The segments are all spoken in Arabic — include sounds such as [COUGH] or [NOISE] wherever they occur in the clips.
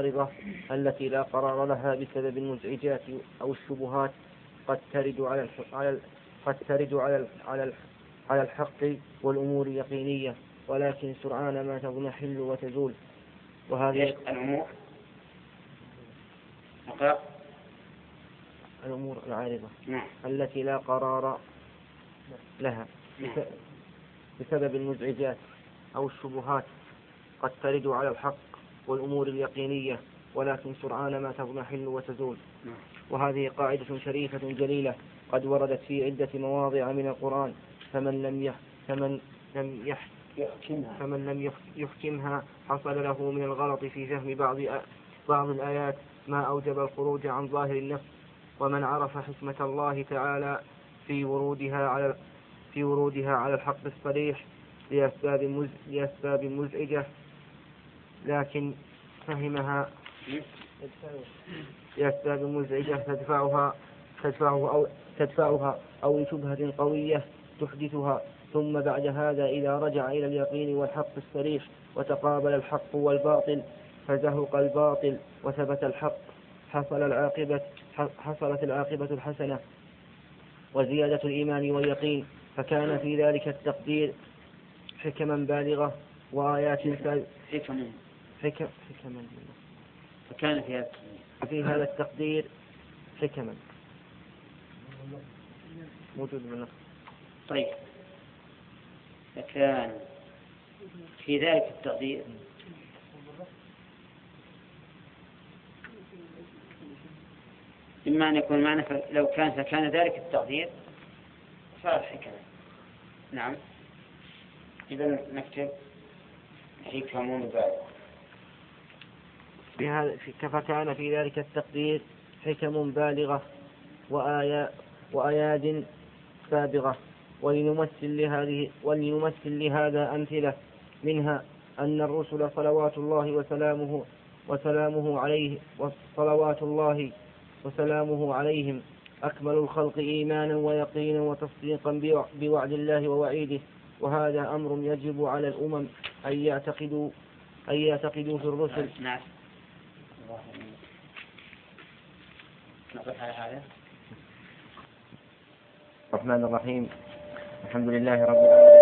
الرضا التي لا قرار لها بسبب المزعجات أو الشبهات قد ترد على على قد ترد على على على الحق والأمور اليقينية ولكن سرعان ما تضمحل وتزول. وهذه الأمور؟ الأمور العارضة نعم. التي لا قرار لها. نعم. بسبب المزعجات أو الشبهات قد ترد على الحق والأمور اليقينية ولكن سرعان ما تضمحل وتزول. وهذه قاعدة شريفة جليلة قد وردت في عدة مواضع من القرآن. فمن لم يح فمن لم يح يحكمها. فمن لم يح- يحكمها حصل له من الغلط في فهم بعض بعض الآيات ما أوجب الخروج عن ظاهر النفس. ومن عرف حكمة الله تعالى في ورودها على في ورودها على الحق الصريح لأسباب مز لأسباب مزعجة لكن فهمها لأسباب مزعجة تدفعها تدفعه أو تدفعها أو لشبهة قوية تحدثها. ثم بعد هذا إذا رجع إلى اليقين والحق الصريح وتقابل الحق والباطل فزهق الباطل وثبت الحق. حصل العاقبة حصلت العاقبة الحسنة وزيادة الإيمان واليقين. فكان في ذلك التقدير حكما بالغة وآيات حكم حكم حكما. فكان في هذا في هذا التقدير حكما موجود من طيب. فكان في ذلك التقدير. إما أن يكون معنى لو كان فكان ذلك التقدير صار حكمة نعم. إذا نكتب. حكم بالغ في هذا في- فكان في ذلك التقدير حكم بالغة وآيا وأياد سابغة ولنمثل لهذه ولنمثل لهذا أمثلة منها أن الرسل صلوات الله وسلامه وسلامه عليه وصلوات الله وسلامه عليهم أكمل الخلق إيمانا ويقينا وتصديقا بوع- بوعد الله ووعيده. وهذا أمر يجب على الأمم أن يعتقدوا أن يعتقدوا في الرسل نعم الله يعينك. نقف على هذا الرحمن الرحيم. الحمد لله رب العالمين.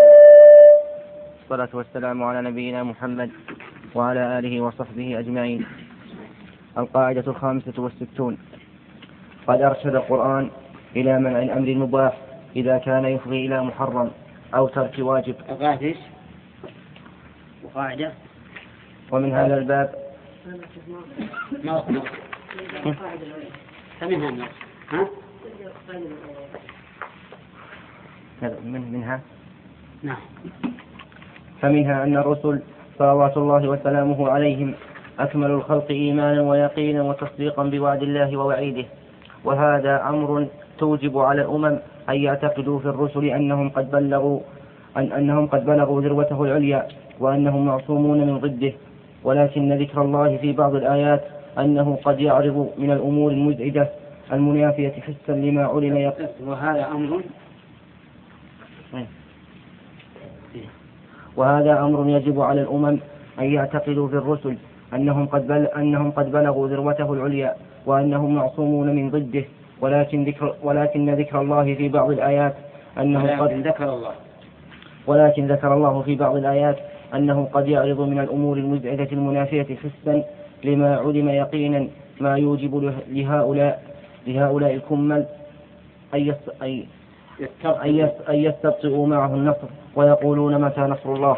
والصلاة والسلام على نبينا محمد وعلى آله وصحبه أجمعين. القاعدة الخامسة والستون. قد أرشد القرآن إلى منع الأمر المباح إذا كان يفضي إلى محرم أو ترك واجب. القاعدة. ومن هذا الباب ما النص ها؟ من منها؟ نعم. فمنها أن الرسل صلوات الله وسلامه عليهم أكمل الخلق إيمانا ويقينا وتصديقا بوعد الله ووعيده. وهذا أمر توجب على الأمم أن يعتقدوا في الرسل أنهم قد بلغوا أن أنهم قد بلغوا ذروته العليا وأنهم معصومون من ضده. ولكن ذكر الله في بعض الآيات أنه قد يعرض من الأمور المزعجة المنافية حسا لما علم يقين وهذا أمر وهذا أمر يجب على الأمم أن يعتقدوا في الرسل أنهم قد بل أنهم قد بلغوا ذروته العليا وأنهم معصومون من ضده. ولكن ذكر ولكن ذكر الله في بعض الآيات أنه ولكن قد ذكر الله. ولكن ذكر الله في بعض الآيات أنه قد يعرض من الأمور المزعجة المنافية حسا لما علم يقينا ما يوجب له- لهؤلاء لهؤلاء الكمل أن أن يستبطئوا معه النصر ويقولون متى نصر الله.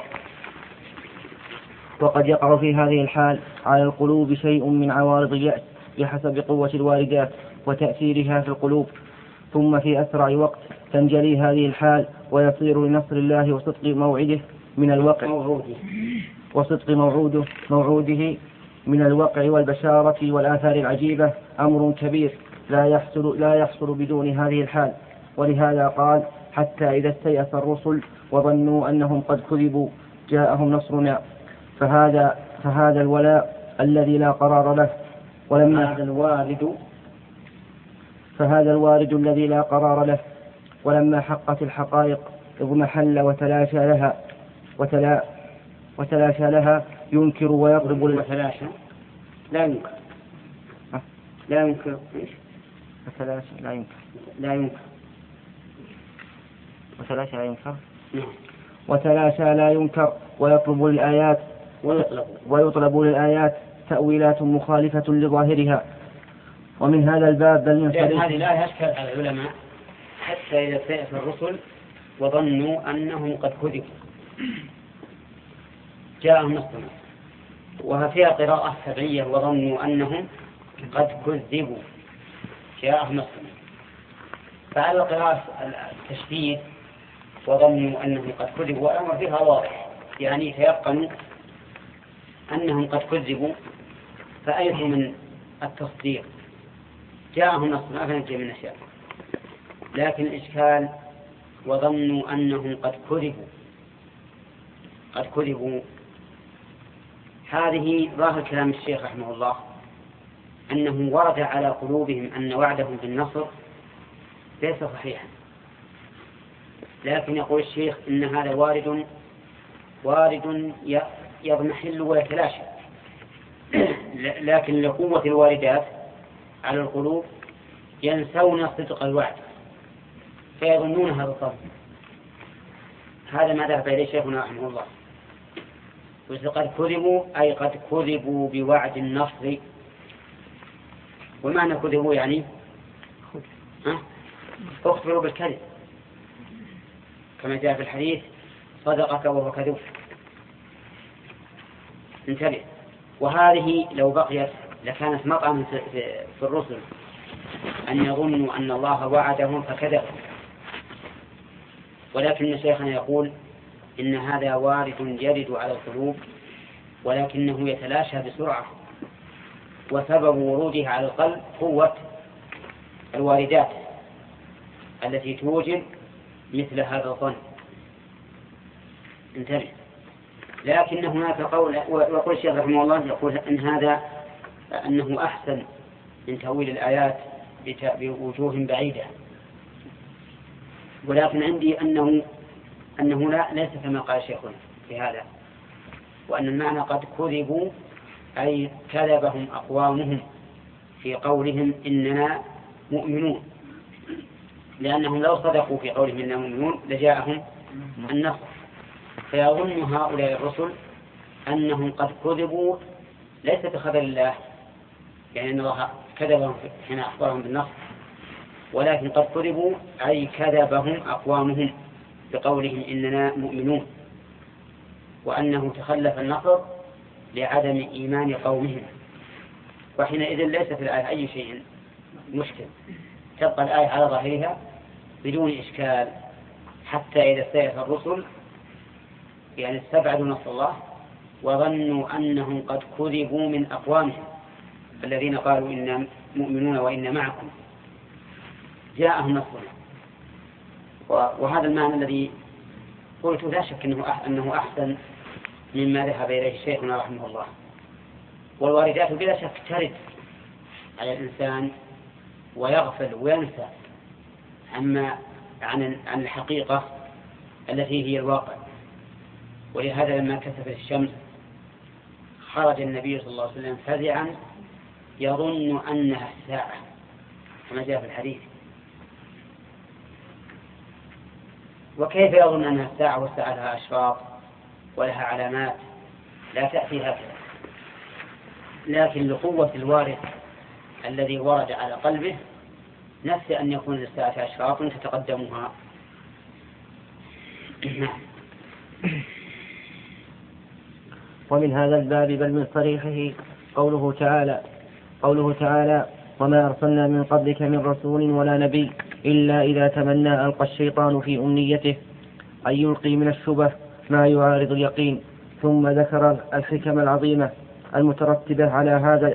وقد يقع في هذه الحال على القلوب شيء من عوارض اليأس بحسب قوة الواردات وتأثيرها في القلوب. ثم في أسرع وقت تنجلي هذه الحال ويصير لنصر الله وصدق موعده من الوقع موعوده وصدق موعوده موعوده من الوقع والبشارة والآثار العجيبة أمر كبير لا يحصل لا يحصل بدون هذه الحال. ولهذا قال حتى إذا استيأس الرسل وظنوا أنهم قد كذبوا جاءهم نصرنا. فهذا فهذا الولاء الذي لا قرار له. ولما هذا الوارد. فهذا الوارد الذي لا قرار له. ولما حقت الحقائق اضمحل وتلاشى لها. وتلا وتلاشى لها ينكر ويضرب وتلاشى. لا ينكر. ها؟ لا ينكر؟ وتلاشى لا ينكر. لا ينكر. وتلاشى لا ينكر. وتلاشى لا ينكر. ويطلب للآيات ويطلب. ويطلب للآيات تأويلات مخالفة لظاهرها. ومن هذا الباب بل من هذه الآية أشكل على العلماء حتى إذا استيأس الرسل وظنوا أنهم قد كذبوا. جاءهم نصرنا وفيها قراءة سبعية وظنوا أنهم قد كذبوا. جاءهم نصرنا فعلى القراءة التشديد وظنوا أنهم قد كذبوا. والأمر فيها واضح. يعني تيقنوا أنهم قد كذبوا. فأيه من التصديق. جاءهم نصرنا فنجي من الأشياء. لكن الإشكال وظنوا أنهم قد كذبوا. قد كذبوا هذه ظاهر كلام الشيخ رحمه الله أنه ورد على قلوبهم أن وعدهم بالنصر ليس صحيحا. لكن يقول الشيخ إن هذا وارد وارد يضمحل ويتلاشى [CLEARS THROAT] لكن لقوة الواردات على القلوب ينسون صدق الوعد فيظنون هذا الظن هذا ما ذهب إليه شيخنا رحمه الله. قد كذبوا أي قد كذبوا بوعد النصر. ومعنى كذبوا يعني؟ أخبروا بالكذب. كما جاء في الحديث صدقك وهو كذوب انتبه. وهذه لو بقيت لكانت مطعما في الرسل أن يظنوا أن الله وعدهم فكذبوا ولكن شيخنا يقول إن هذا وارد يرد على القلوب ولكنه يتلاشى بسرعة. وسبب وروده على القلب قوة الواردات التي توجد مثل هذا الظن. انتبه. لكن هناك قول ويقول الشيخ رحمه الله يقول إن هذا أنه أحسن من تأويل الآيات بوجوه بعيدة. ولكن عندي أنه انه لا ليس كما قال شيخنا في هذا وأن المعنى قد كذبوا أي كذبهم أقوامهم في قولهم إننا مؤمنون. لأنهم لو صدقوا في قولهم إننا مؤمنون لجاءهم النصر. فيظن هؤلاء الرسل أنهم قد كذبوا ليس بخبر الله يعني أن الله كذبهم حين أخبرهم بالنصر ولكن قد كذبوا أي كذبهم أقوامهم. بقولهم إننا مؤمنون وأنه تخلف النصر لعدم إيمان قومهم. وحينئذ ليس في الآية أي شيء مشكل. تبقى الآية على ظاهرها بدون إشكال حتى إذا استيأس الرسل يعني استبعدوا نصر الله وظنوا أنهم قد كذبوا من أقوامهم. الذين قالوا إنا مؤمنون وإنا معكم. جاءهم نصرنا. وهذا المعنى الذي قلت لا شك أنه أنه أحسن مما ذهب إليه شيخنا رحمه الله. والواردات بلا شك ترد على الإنسان ويغفل وينسى عما عن عن الحقيقة التي هي الواقع. ولهذا لما كسفت الشمس خرج النبي صلى الله عليه وسلم فزعا يظن أنها الساعة كما جاء في الحديث. وكيف يظن أنها الساعة والساعة لها أشراط ولها علامات؟ لا تأتي هكذا. لكن لقوة الوارد الذي ورد على قلبه نفس أن يكون للساعة أشراط تتقدمها. نعم. ومن هذا الباب بل من صريحه قوله تعالى قوله تعالى وما أرسلنا من قبلك من رسول ولا نبي. إلا إذا تمنى ألقى الشيطان في أمنيته أن يلقي من الشبه ما يعارض اليقين ثم ذكر الحكم العظيمة المترتبة على هذا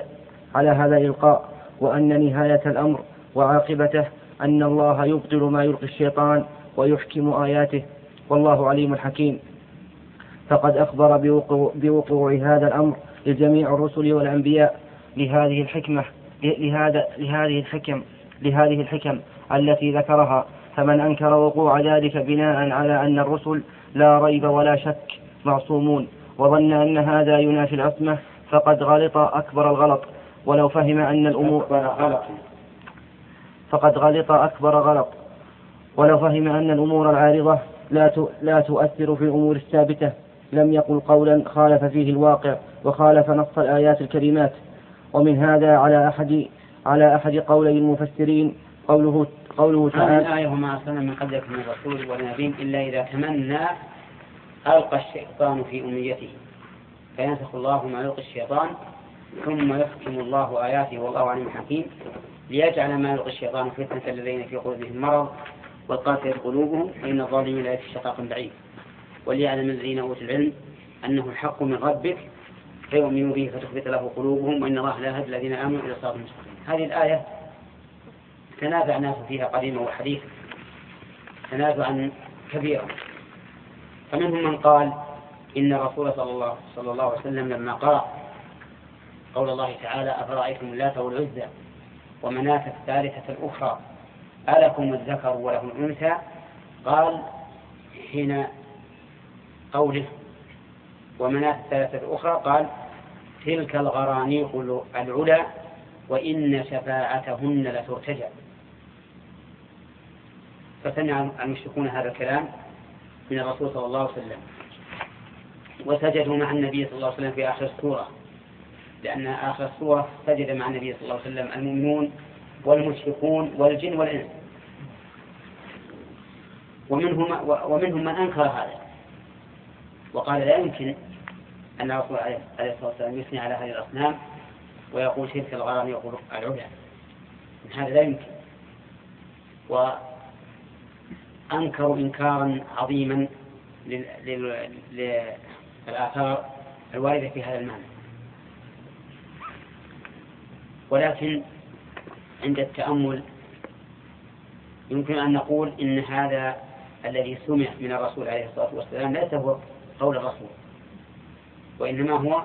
على هذا الإلقاء وأن نهاية الأمر وعاقبته أن الله يبطل ما يلقي الشيطان ويحكم آياته. والله عليم حكيم. فقد أخبر بوقوع, بوقوع هذا الأمر لجميع الرسل والأنبياء لهذه الحكمة لهذا لهذه الحكم لهذه الحكم. التي ذكرها فمن أنكر وقوع ذلك بناء على أن الرسل لا ريب ولا شك معصومون وظن أن هذا ينافي العصمة فقد غلط أكبر الغلط. ولو فهم أن الأمور غلط. فقد غلط أكبر غلط. ولو فهم أن الأمور العارضة لا لا تؤثر في الأمور الثابتة لم يقل قولا خالف فيه الواقع وخالف نص الآيات الكريمات. ومن هذا على أحد على أحد قولي المفسرين قوله قوله تعالى تعالى آية وما أرسلنا من قبلك من رسول ولا نبي إلا إذا تمنى ألقى الشيطان في أمنيته. فينسخ الله ما يلقي الشيطان ثم يحكم الله آياته والله عليم حكيم. ليجعل ما يلقي الشيطان فتنة الذين في قلوبهم مرض والقاسية قلوبهم وإن الظالمين لا في شقاق بعيد. وليعلم الذين أوتوا العلم أنه الحق من ربك. فيؤمنوا به فتخبت له قلوبهم وإن الله لا يهدي الذين آمنوا إلى صراط المستقيم هذه الآية تنازع الناس فيها قديما وحديثا. تنازعا كبيرا. فمنهم من قال إن الرسول صلى الله, صلى الله عليه وسلم لما قرأ قول الله تعالى أفرأيتم اللات والعزى ومناة الثالثة الأخرى ألكم الذكر وله الأنثى؟ قال حين قوله ومناة الثالثة الأخرى قال تلك الغرانيق العلا وإن شفاعتهن لترتجى. فسمع المشركون هذا الكلام من الرسول صلى الله عليه وسلم. وسجدوا مع النبي صلى الله عليه وسلم في آخر السورة لأن آخر السورة سجد مع النبي صلى الله عليه وسلم المؤمنون والمشركون والجن والإنس. ومنهم ومنهم من أنكر هذا. وقال لا يمكن أن الرسول عليه الصلاة والسلام يثني على هذه الأصنام ويقول تلك الغرام يقول العلا هذا لا يمكن. وأنكروا إنكارا عظيما للآثار الواردة في هذا المعنى. ولكن عند التأمل يمكن أن نقول إن هذا الذي سمع من الرسول عليه الصلاة والسلام ليس هو قول الرسول وإنما هو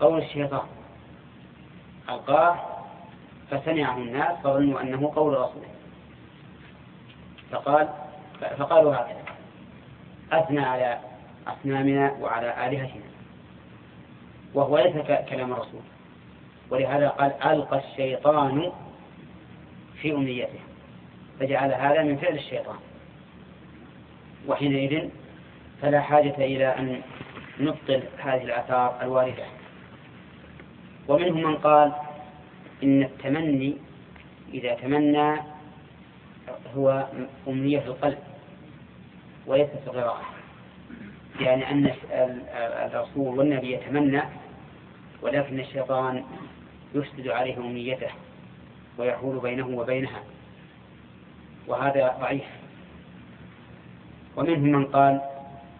قول الشيطان. ألقاه فسمعه الناس فظنوا أنه قول الرسول. فقال فقالوا هكذا أثنى على أصنامنا وعلى آلهتنا وهو ليس كلام الرسول ولهذا قال ألقى الشيطان في أمنيته فجعل هذا من فعل الشيطان. وحينئذ فلا حاجة إلى أن نبطل هذه الآثار الواردة. ومنهم من قال إن التمني إذا تمنى هو أمنية القلب وليس في القراءة يعني أن الرسول والنبي يتمنى ولكن الشيطان يفسد عليه أمنيته ويحول بينه وبينها. وهذا ضعيف. ومنهم من قال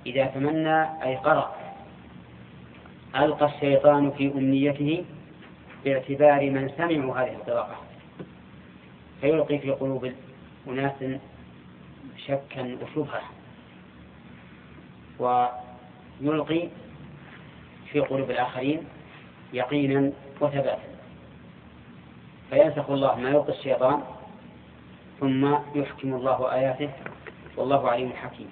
إذا تمنى أي قرأ ألقى الشيطان في أمنيته باعتبار من سمعوا هذه القراءة فيلقي في قلوب أناس شكا وشبهة ويلقي في قلوب الآخرين يقينا وثباتا. فينسخ الله ما يلقي الشيطان ثم يحكم الله آياته والله عليم حكيم.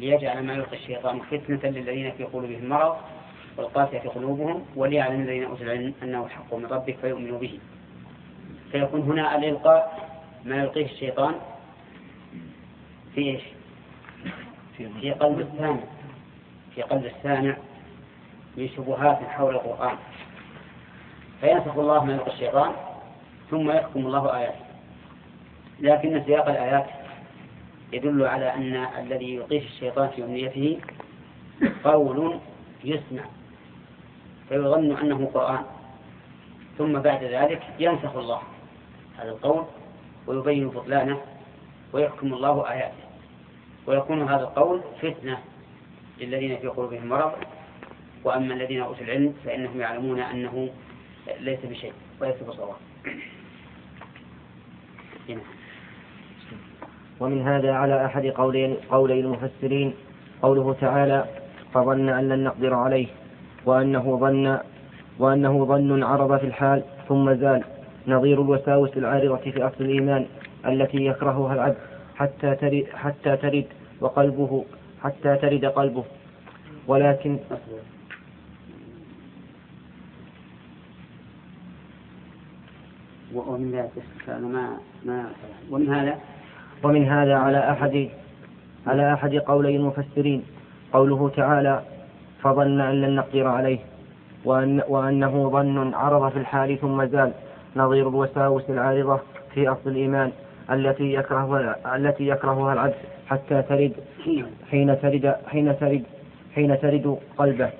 ليجعل ما يلقي الشيطان فتنة للذين في قلوبهم مرض والقاسية في قلوبهم وليعلم الذين أوتوا العلم أنه الحق من ربك فيؤمنوا به. فيكون هنا الإلقاء ما يلقيه الشيطان في إيش؟ في قلب السامع في قلب السامع من شبهات حول القرآن. فينسخ الله ما يلقي الشيطان ثم يحكم الله آياته. لكن سياق الآيات يدل على أن الذي يلقيه الشيطان في أمنيته قول يسمع. فيظن أنه قرآن. ثم بعد ذلك ينسخ الله. هذا القول ويبين بطلانه ويحكم الله آياته ويكون هذا القول فتنة للذين في قلوبهم مرض وأما الذين أوتوا العلم فإنهم يعلمون أنه ليس بشيء وليس بصواب. ومن هذا على أحد قولي, قولي المفسرين قوله تعالى فظن أن لن نقدر عليه وأنه ظن وأنه ظن عرض في الحال ثم زال نظير الوساوس العارضة في أصل الإيمان التي يكرهها العبد حتى ترد, حتى ترد وقلبه حتى ترد قلبه. ولكن ومن ذلك كان ما ما ومن هذا؟ ومن هذا على أحد على أحد قولي المفسرين. قوله تعالى فظن أن لن نقدر عليه وأن وأنه ظن عرض في الحال ثم زال. نظير الوساوس العارضة في أصل الإيمان التي يكره التي يكرهها العبد حتى ترد حين ترد حين ترد حين ترد قلبه.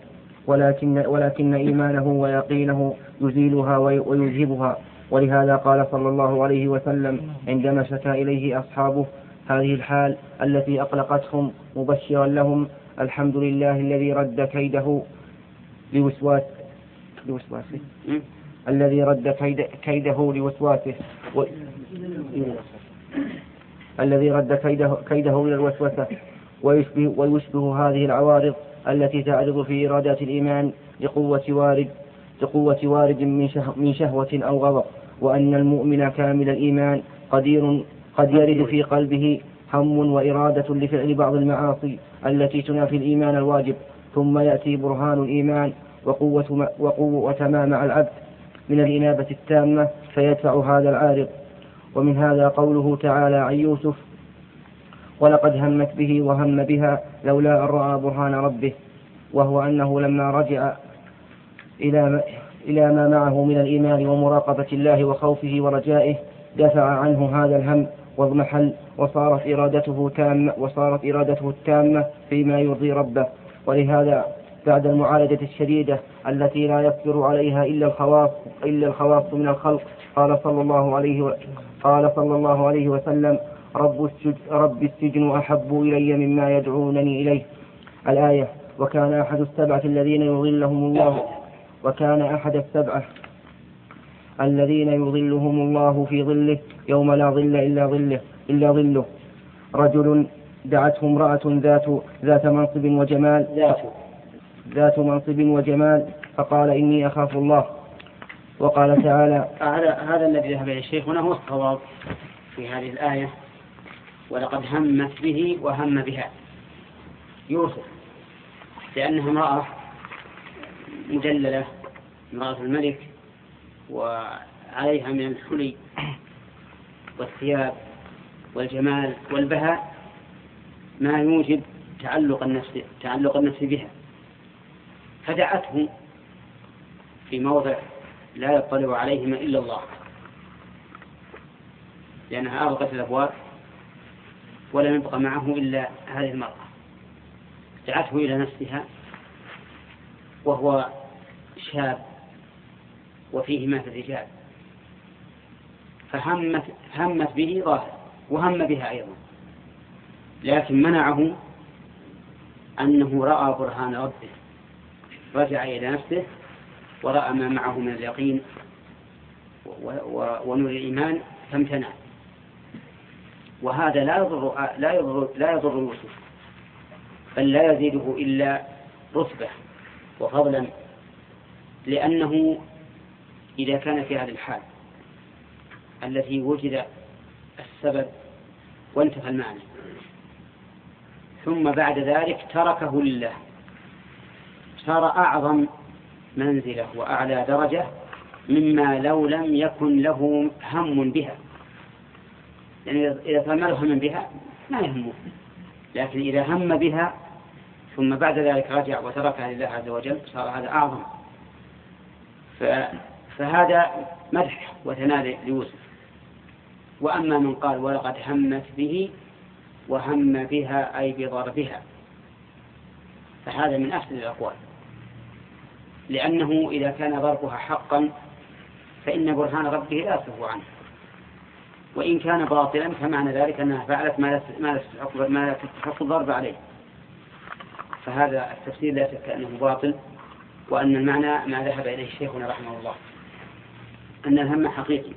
ولكن ولكن إيمانه ويقينه يزيلها ويذهبها. ولهذا قال صلى الله عليه وسلم عندما شكا إليه أصحابه هذه الحال التي أقلقتهم مبشرا لهم الحمد لله الذي رد كيده لوسواس لوسواسه. الذي رد كيد كيده لوسواسه و... الذي رد كيده, كيده إلى الوسوسة ويشبه, ويشبه هذه العوارض التي تعرض في إرادات الإيمان لقوة وارد لقوة وارد من, شه من شهوة أو غضب وأن المؤمن كامل الإيمان قدير قد يرد في قلبه هم وإرادة لفعل بعض المعاصي التي تنافي الإيمان الواجب ثم يأتي برهان الإيمان وقوة, وقوة ما مع العبد من الإنابة التامة فيدفع هذا العارض. ومن هذا قوله تعالى عن يوسف ولقد همت به وهم بها لولا أن رأى برهان ربه وهو أنه لما رجع إلى إلى ما معه من الإيمان ومراقبة الله وخوفه ورجائه دفع عنه هذا الهم واضمحل وصارت إرادته تامة وصارت إرادته التامة فيما يرضي ربه. ولهذا بعد المعالجة الشديدة التي لا يصبر عليها إلا الخواص إلا الخواص من الخلق. قال صلى الله عليه و... قال صلى الله عليه وسلم رب السجن, رب السجن أحب إلي مما يدعونني إليه. الآية وكان أحد السبعة الذين يظلهم الله وكان أحد السبعة الذين يظلهم الله في ظله يوم لا ظل إلا ظله إلا ظله. رجل دعته امرأة ذات ذات منصب وجمال. ذات ذات منصب وجمال فقال إني أخاف الله. وقال تعالى هذا هذا الذي ذهب إليه الشيخ هنا هو الصواب في هذه الآية. ولقد همت به وهم بها. يوسف لأنها امرأة مدللة امرأة الملك وعليها من الحلي والثياب والجمال والبهاء ما يوجب تعلق النفس تعلق النفس بها. فدعته في موضع لا يطلع عليهما إلا الله. لأنها أغلقت الأبواب ولم يبق معه إلا هذه المرأة. دعته إلى نفسها وهو شاب وفيه ما في الرجال. فهمت همت به ظاهر وهم بها أيضا. لكن منعه أنه رأى برهان ربه. رجع إلى نفسه ورأى ما معه من اليقين ونور الإيمان فامتنع. وهذا لا يضر لا يضر لا يضر يوسف بل لا يزيده إلا رتبة وفضلا لأنه إذا كان في هذه الحال التي وجد السبب وانتهى المعنى. ثم بعد ذلك تركه لله صار أعظم منزلة وأعلى درجة مما لو لم يكن له هم بها. يعني إذا كان له هم بها ما يهمه. لكن إذا هم بها ثم بعد ذلك رجع وتركها لله عز وجل صار هذا أعظم. فهذا مدح وثناء ليوسف. وأما من قال ولقد همت به وهم بها أي بضربها. فهذا من أحسن الأقوال. لأنه إذا كان ضربها حقا فإن برهان ربه لا يصرف عنه. وإن كان باطلا فمعنى ذلك أنها فعلت ما لا ما تستحق الضرب عليه. فهذا التفسير لا شك أنه باطل وأن المعنى ما ذهب إليه شيخنا رحمه الله. أن الهم حقيقي.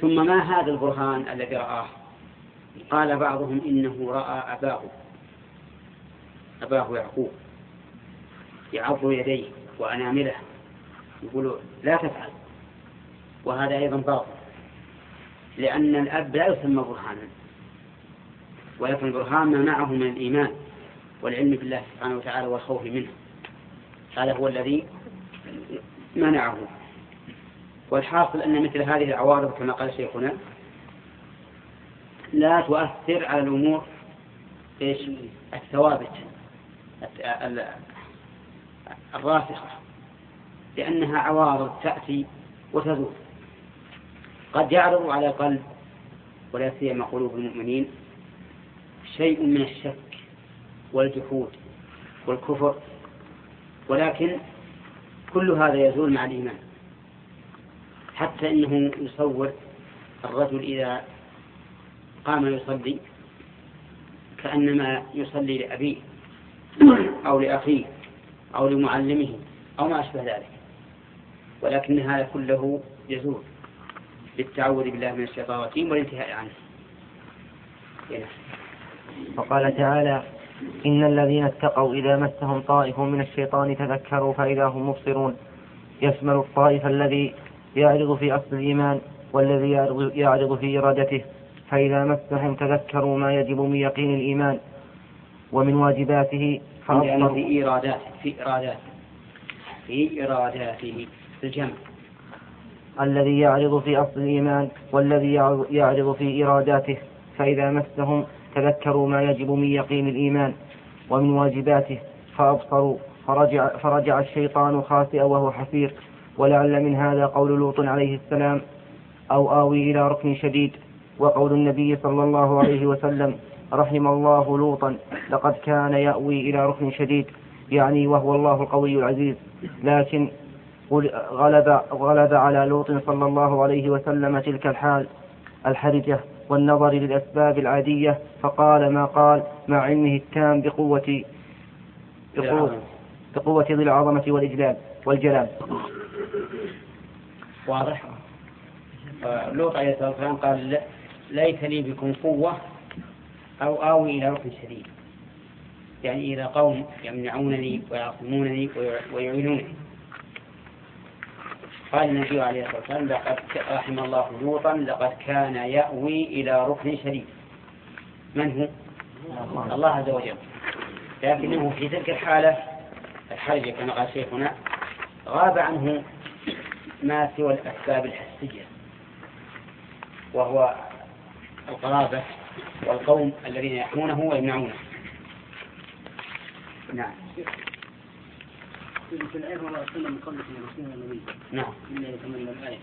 ثم ما هذا البرهان الذي رآه؟ قال بعضهم إنه رأى أباه. أباه يعقوب. يعض يديه. وأنامله يقول لا تفعل. وهذا أيضا باطل. لأن الأب لا يسمى برهانا. ولكن البرهان ما معه من الإيمان والعلم بالله سبحانه وتعالى والخوف منه. هذا هو الذي منعه. والحاصل أن مثل هذه العوارض كما قال شيخنا لا تؤثر على الأمور إيش؟ الثوابت. الراسخة لأنها عوارض تأتي وتزول قد يعرض على القلب ولا سيما قلوب المؤمنين شيء من الشك والجحود والكفر ولكن كل هذا يزول مع الإيمان. حتى إنه يصور الرجل إذا قام يصلي كأنما يصلي لأبيه أو لأخيه. أو لمعلمه أو ما أشبه ذلك. ولكن هذا كله يزول بالتعوذ بالله من الشيطان الرجيم والانتهاء عنه. وقال تعالى إن الذين اتقوا إذا مسهم طائف من الشيطان تذكروا فإذا هم مبصرون. يشمل الطائف الذي يعرض في أصل الإيمان والذي يعرض في إرادته. فإذا مسهم تذكروا ما يجب من يقين الإيمان ومن واجباته فأبصروا في إيراداته في إراداته في إراداته في الجمع. الذي يعرض في أصل الإيمان والذي يعرض في إراداته فإذا مسهم تذكروا ما يجب من يقين الإيمان ومن واجباته فأبصروا فرجع, فرجع الشيطان خاسئا وهو حسير. ولعل من هذا قول لوط عليه السلام أو آوي إلى ركن شديد وقول النبي صلى الله عليه وسلم رحم الله لوطا لقد كان يأوي إلى ركن شديد يعني وهو الله القوي العزيز. لكن غلب, غلب على لوط صلى الله عليه وسلم تلك الحال الحرجة والنظر للأسباب العادية فقال ما قال مع علمه التام بقوة بقوة, بقوة ذي العظمة والإجلال والجلال. واضح. لوط عليه الصلاة والسلام قال ليس لي بكم قوة أو آوي إلى ركن شديد. يعني إلى قوم يمنعونني ويعصمونني ويعينونني. قال النبي عليه الصلاة والسلام لقد رحم الله لوطا لقد كان يأوي إلى ركن شديد. من هو؟ الله عز وجل. لكنه في تلك الحالة الحرجة كما قال شيخنا غاب عنه ما سوى الأسباب الحسية وهو القرابة والقوم الذين يحمونه ويمنعونه. نعم. في الآية وما أرسلنا من قبلك من رسول النبي نعم. إلا يتمنى الآية.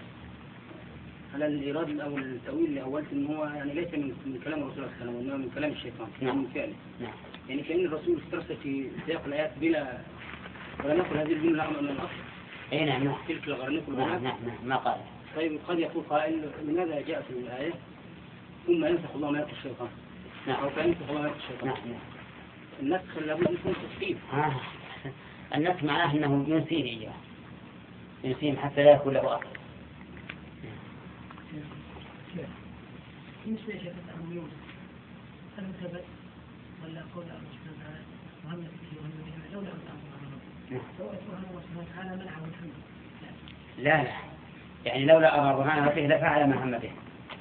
على الإيراد أو التأويل اللي أولت إن هو يعني ليس من, من كلام الرسول صلى الله عليه وسلم وإنما من كلام الشيطان نعم. من فعله. نعم. يعني كأن الرسول استرسل في سياق الآيات بلا ولا نقل هذه الجملة من الأصل. أي نعم نعم. تلك الغرنيق نعم نعم نعم. ما قال. طيب قد يقول قائل لماذا جاءت الآية؟ ثم ينسخ الله ما يلقي الشيطان. نعم. أو فينسخ الله ما يلقي الشيطان. نعم. نعم النسخ لابد أن يكون تسقيط آه. النسخ معناه أنه ينسيه إياه ينسيهم حتى لا يكون له أثر بالنسبة لشيخ التأمل هل ثبت ولا قول الله سبحانه وتعالى وهم به وهم به لولا أن تأمر سواء سبحانه الله وتعالى منعه الحمد لا. لا يعني لولا أمر برهان ربه لفعل ما هم به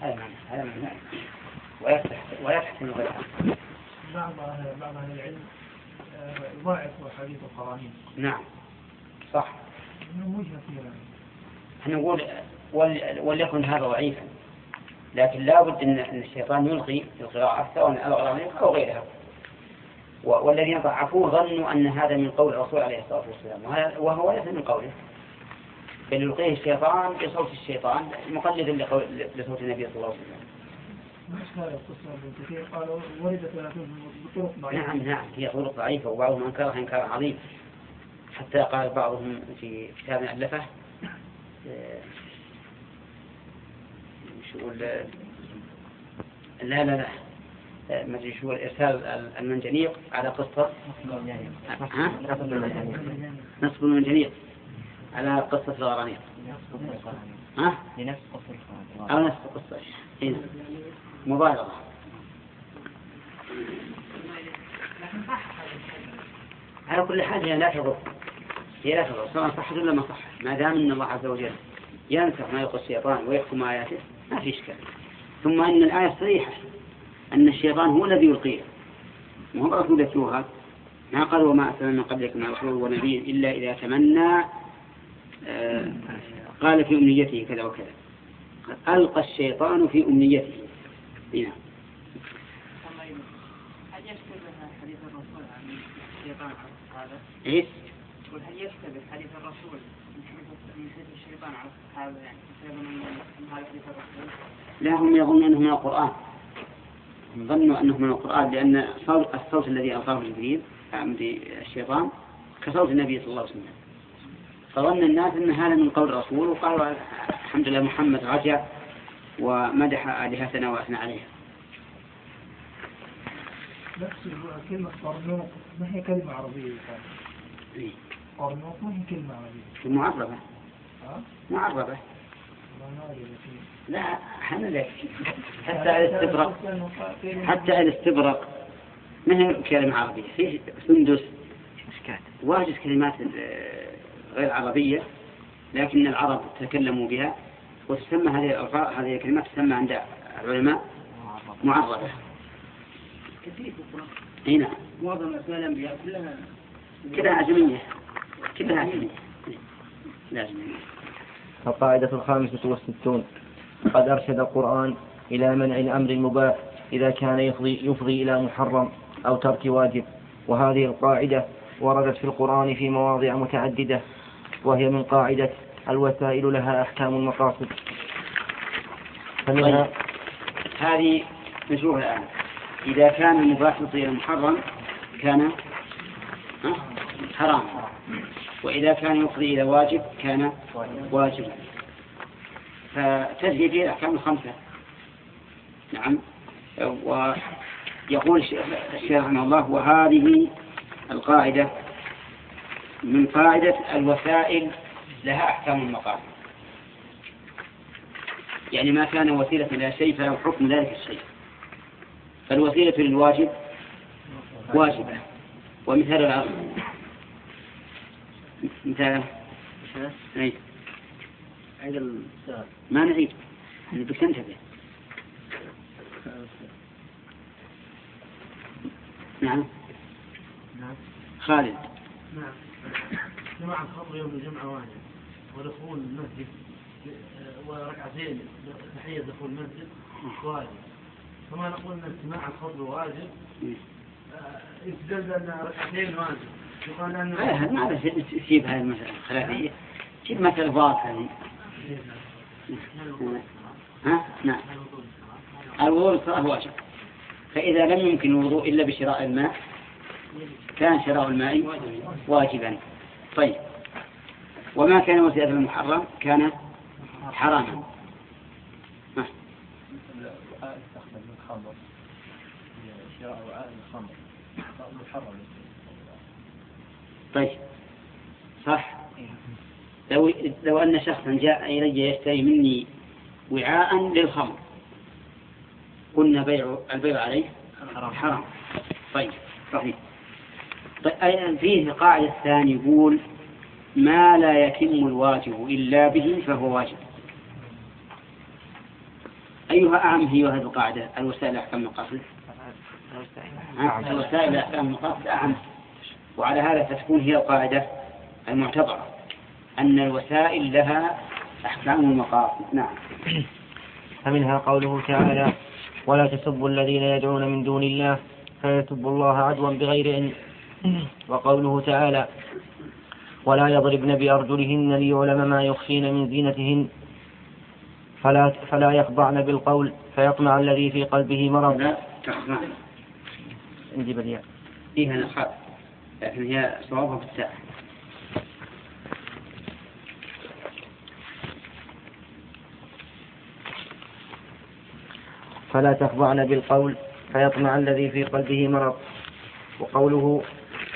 هذا معنى هذا معنى ويفتح ويفتح غيره بعض بعض أهل العلم يضاعف حديث القرانين نعم صح انه وجهه إحنا نقول ول- وليكن هذا ضعيفا لكن لا بد ان الشيطان يلقي في القراءة سواء الأغرانيق أو غيرها والذين ضعفوه ظنوا أن هذا من قول الرسول عليه الصلاة والسلام وهو ليس من قوله بل يلقيه الشيطان بصوت الشيطان مقلدا لصوت النبي صلى الله عليه وسلم. نفس هذه القصة ابن كثير قالوا وردت بطرق ضعيفه نعم نعم هي طرق ضعيفة وبعضهم أنكرها إنكارا عظيما حتى قال بعضهم في كتاب ألفه آه، شو ال- لا لا لا آه، ما أدري شو الإرسال المنجنيق على قصة. ها؟ نصب المنجنيق. على قصة الغرانيق. ها؟ لنفس قصة أو نفس القصة. إيه. مبالغة. على كل حال هي لا تضر هي لا تضر سواء صحت ولا ما صحت. ما دام إن الله عز وجل ينسخ ما يلقي الشيطان ويحكم آياته ما في إشكال. ثم إن الآية صريحه أن الشيطان هو الذي يلقيه ما هو الرسول يتلوها ما قال وما ارسلنا من قبلك من رسول ونبي إلا إذا تمنى قال في أمنيته كذا وكذا ألقى الشيطان في أمنيته هنا هل يشتبه حديث الرسول عن الشيطان هذا؟ إيش؟ هل يشتبه حديث الرسول من حديث الشيطان على الصحابة يعني من هذا حديث الرسول؟ لا هم يظنون أنه من القرآن ظنوا أنه من القرآن لأن صوت الصوت الذي ألقاه جبريل الشيطان كصوت النبي صلى الله عليه وسلم فظن الناس أن هذا من قول الرسول وقالوا الحمد لله محمد رجع ومدح آلهتنا وأثنى عليها. نفس كلمة قرنوق ما هي كلمة عربية؟ إيه. قرنوق ما هي كلمة عربية؟ معربة. ها؟ معربة. لا لك حتى الاستبرق حتى الاستبرق ما هي كلمة عربية؟ في سندس. واجد كلمات آه، غير عربية لكن العرب تكلموا بها وتسمى هذه الألفاظ هذه الكلمات تسمى عند العلماء معربة كثير في القرآن إي نعم. معظم أسماء الأنبياء كلها كلها عجمية كلها عجمية لا عجمية القاعدة الخامسة والستون. قد أرشد القرآن إلى منع الأمر المباح إذا كان يفضي, يفضي إلى محرم أو ترك واجب. وهذه القاعدة وردت في القرآن في مواضع متعددة. وهي من قاعدة الوسائل لها أحكام المقاصد فمنها هذه نشوف الآن. إذا كان المباح إلى المحرم كان؟ حرام. وإذا كان يفضي إلى واجب كان واجبا فتجري فيه الأحكام الخمسة. نعم. ويقول الشيخ رحمه الله وهذه القاعدة من قاعدة الوسائل لها أحكام المقاصد يعني ما كان وسيلة إلى شيء فله حكم ذلك الشيء. فالوسيلة للواجب واجبة. ومثال العصر مثال. أي السؤال ما نعيد. يعني بك تنتبه نعم. نعم. خالد. نعم. جماعة الخطر يوم الجمعة واحد ودخول المسجد آه، وركعتين تحية دخول المسجد واجب كما نقول إن اجتماع الخطر واجب آه، يستدل ان ركعتين واجب. يقال لا ما تجيب هذه المسألة خلافية. جيب مسألة واضحة ها؟ نعم. الوضوء للصلاة واجب فإذا لم يمكن الوضوء إلا بشراء الماء كان شراء الماء واجبا. طيب. وما كان وسيلة المحرم؟ كان حراما. محرم طيب. صح. لو لو أن شخصا جاء إلي يشتري مني وعاء للخمر قلنا بيع البيع عليه حرام حرام. طيب. صحيح. طيب أيضا فيه قاعدة ثانية يقول ما لا يتم الواجب إلا به فهو واجب. أيها أعم هي هذه القاعدة الوسائل أحكام المقاصد؟ الوسائل أحكام المقاصد أعم وعلى هذا فتكون هي القاعدة المعتبرة أن الوسائل لها أحكام المقاصد نعم. فمنها قوله تعالى ولا تسبوا الذين يدعون من دون الله فيسبوا الله عدوا بغير علم. وقوله تعالى ولا يضربن بأرجلهن ليعلم ما يخفين من زينتهن فلا فلا يخضعن بالقول فيطمع الذي في قلبه مرض. لا تخضع عندي بديع. فيها نخاف لكن هي صوابها في التاء فلا تخضعن بالقول فيطمع الذي في قلبه مرض. وقوله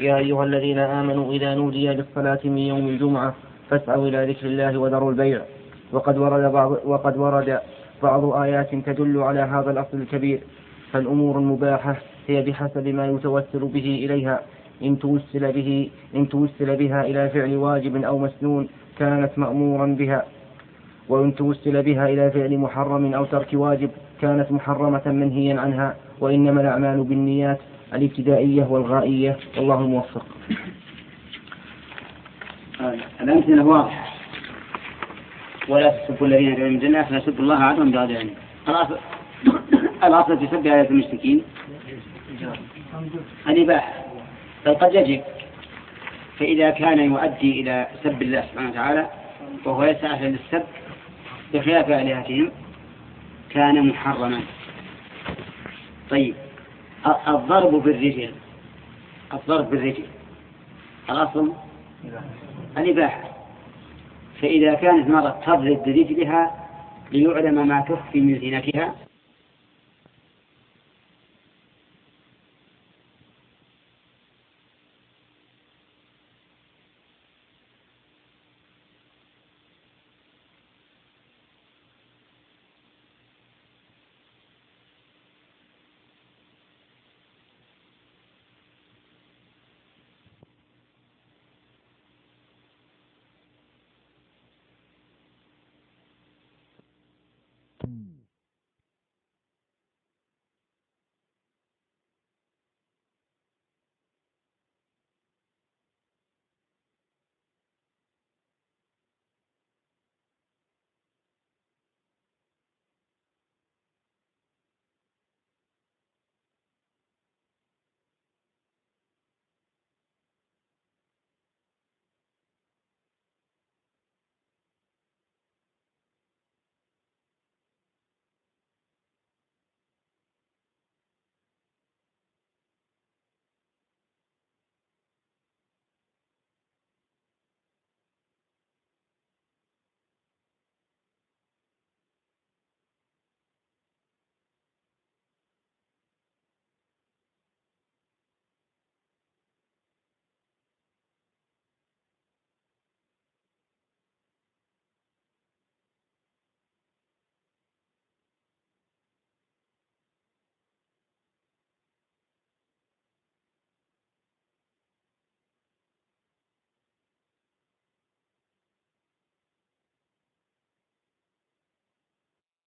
يا أيها الذين آمنوا إذا نودي للصلاة من يوم الجمعة فاسعوا إلى ذكر الله وذروا البيع. وقد ورد بعض وقد ورد بعض آيات تدل على هذا الأصل الكبير. فالأمور المباحة هي بحسب ما يتوسل به إليها. إن توسل به إن توسل بها إلى فعل واجب أو مسنون كانت مأمورا بها. وإن توسل بها إلى فعل محرم أو ترك واجب كانت محرمة منهيا عنها. وإنما الأعمال بالنيات الابتدائية والغائية. والله الموفق الأمثلة واضحة. ولا تسبوا الذين يدعون من الجنة فيسبوا الله عدوا بغير علم الأصل في سب آيات المشركين. الإباحة. بل قد يجب. فإذا كان يؤدي إلى سب الله سبحانه وتعالى وهو ليس أهلا للسب بخلاف آلهتهم كان محرما. طيب. الضرب بالرجل الضرب بالرجل الأصل الإباحة. فإذا كانت المرأة تضرب برجلها ليعلم ما تخفي من زينتها